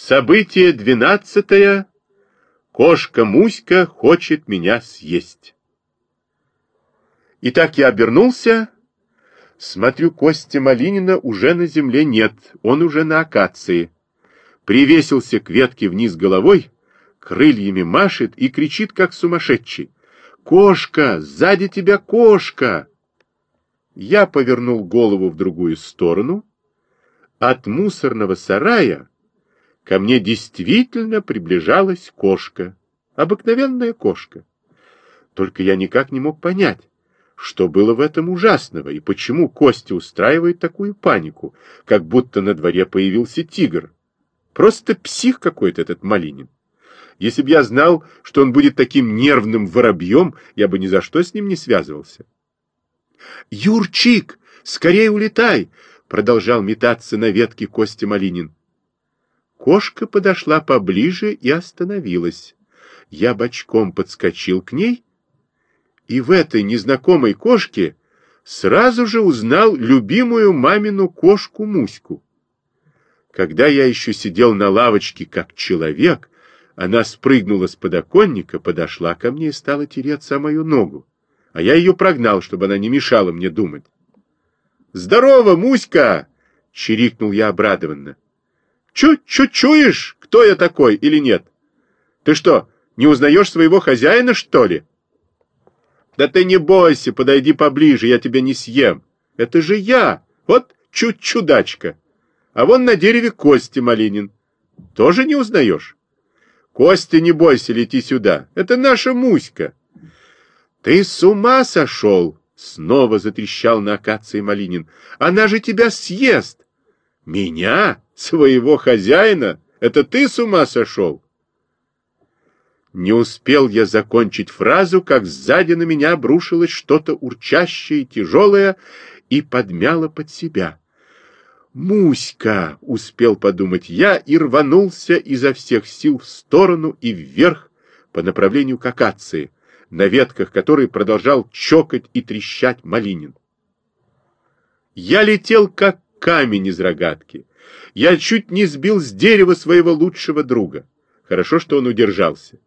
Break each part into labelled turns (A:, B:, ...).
A: Событие двенадцатое. Кошка Муська хочет меня съесть. Итак, я обернулся. Смотрю, Костя Малинина уже на земле нет, он уже на акации. Привесился к ветке вниз головой, крыльями машет и кричит, как сумасшедший. «Кошка! Сзади тебя кошка!» Я повернул голову в другую сторону. От мусорного сарая ко мне действительно приближалась кошка. Обыкновенная кошка. Только я никак не мог понять, что было в этом ужасного и почему Костя устраивает такую панику, как будто на дворе появился тигр. Просто псих какой-то этот Малинин. Если б я знал, что он будет таким нервным воробьем, я бы ни за что с ним не связывался. «Юрчик, скорее улетай!» — продолжал метаться на ветке Костя Малинин. Кошка подошла поближе и остановилась. Я бочком подскочил к ней, и в этой незнакомой кошке сразу же узнал любимую мамину кошку Муську. Когда я еще сидел на лавочке как человек, она спрыгнула с подоконника, подошла ко мне и стала тереться о мою ногу, а я ее прогнал, чтобы она не мешала мне думать. «Здорово, Муська!» — чирикнул я обрадованно. Чуть-чуть чуешь, кто я такой или нет? Ты что, не узнаешь своего хозяина, что ли? Да ты не бойся, подойди поближе, я тебя не съем. Это же я, вот чуть-чудачка. А вон на дереве Костя Малинин. Тоже не узнаешь? Костя, не бойся, лети сюда. Это наша Муська. Ты с ума сошел? Снова затрещал на акации Малинин. Она же тебя съест. Меня? Своего хозяина? Это ты с ума сошел? Не успел я закончить фразу, как сзади на меня обрушилось что-то урчащее и тяжелое и подмяло под себя. «Муська!» — успел подумать я и рванулся изо всех сил в сторону и вверх по направлению к акации, на ветках которой продолжал чокать и трещать Малинин. Я летел, как камень из рогатки. Я чуть не сбил с дерева своего лучшего друга. Хорошо, что он удержался.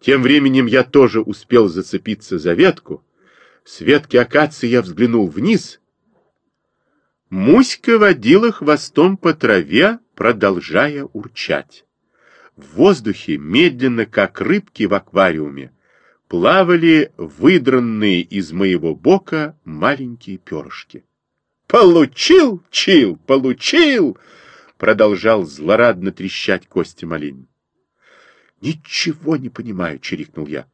A: Тем временем я тоже успел зацепиться за ветку. С ветки акации я взглянул вниз. Муська водила хвостом по траве, продолжая урчать. В воздухе, медленно, как рыбки в аквариуме, плавали выдранные из моего бока маленькие перышки. Получил, чил, получил, продолжал злорадно трещать Костя Малинин. Ничего не понимаю, чирикнул я.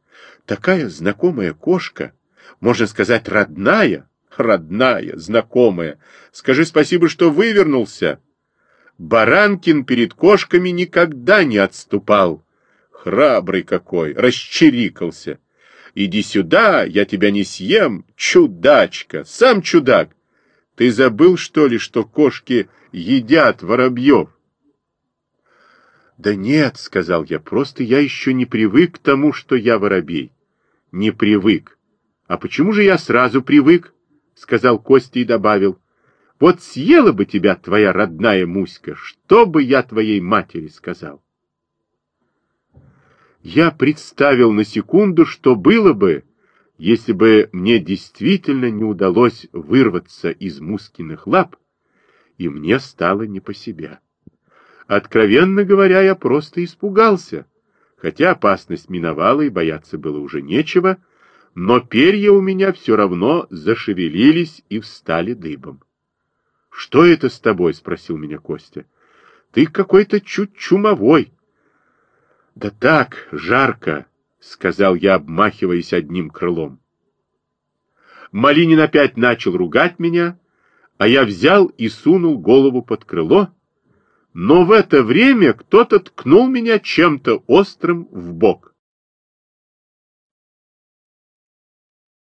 A: Такая знакомая кошка, можно сказать, родная, родная, знакомая. Скажи спасибо, что вывернулся. Баранкин перед кошками никогда не отступал. Храбрый какой, расчирикался. Иди сюда, я тебя не съем, чудачка, сам чудак. Ты забыл, что ли, что кошки едят воробьев? Да нет, сказал я, просто я еще не привык к тому, что я воробей. Не привык. А почему же я сразу привык? Сказал Костя и добавил. Вот съела бы тебя твоя родная Муська, что бы я твоей матери сказал? Я представил на секунду, что было бы, если бы мне действительно не удалось вырваться из Мускиных лап, и мне стало не по себе. Откровенно говоря, я просто испугался, хотя опасность миновала и бояться было уже нечего, но перья у меня все равно зашевелились и встали дыбом. — Что это с тобой? — спросил меня Костя. — Ты какой-то чуть чумовой. — Да так, жарко, — сказал я, обмахиваясь одним крылом. Малинин опять начал ругать меня, а я взял и сунул голову под крыло, но в это время кто-то ткнул меня чем-то острым в бок.